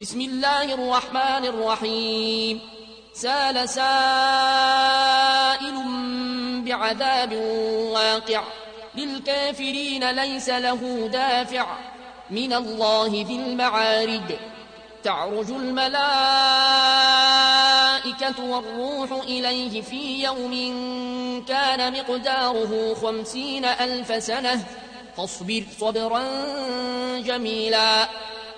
بسم الله الرحمن الرحيم. سال سائل بعذاب واقع. للكافرين ليس له دافع. من الله ذي المعارج. تعرج الملائكة والروح إليه في يوم كان مقداره خمسين ألف سنة. فاصبر صبرا جميلا.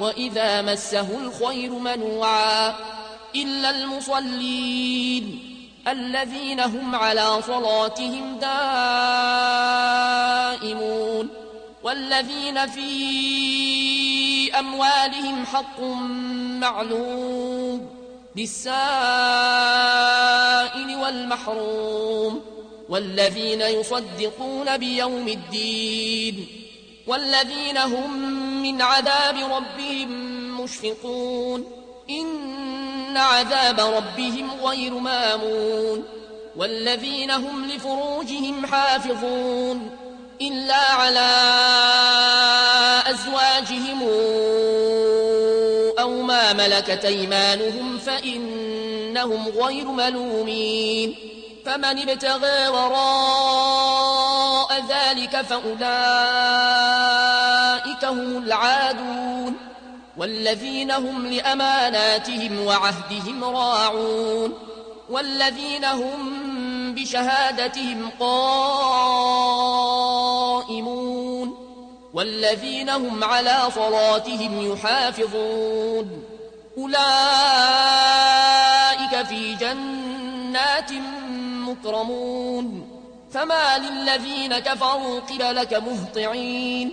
وإذا مسه الخير منوعا إلا المصلين الذين هم على صلاتهم دائمون والذين في أموالهم حق معلوم للسائل والمحروم والذين يصدقون بيوم الدين والذين هم من عذاب ربهم مشفقون. إن عذاب ربهم غير مامون. والذين هم لفروجهم حافظون. إلا على أزواجهم أو ما ملكت أيمانهم فإنهم غير ملومين. فمن ابتغى وراء ذلك فأولئك هم العادون والذين هم لأماناتهم وعهدهم راعون والذين هم بشهادتهم قائمون والذين هم على صلاتهم يحافظون أولئك في جنات مكرمون فما للذين كفروا قبلك مهطعين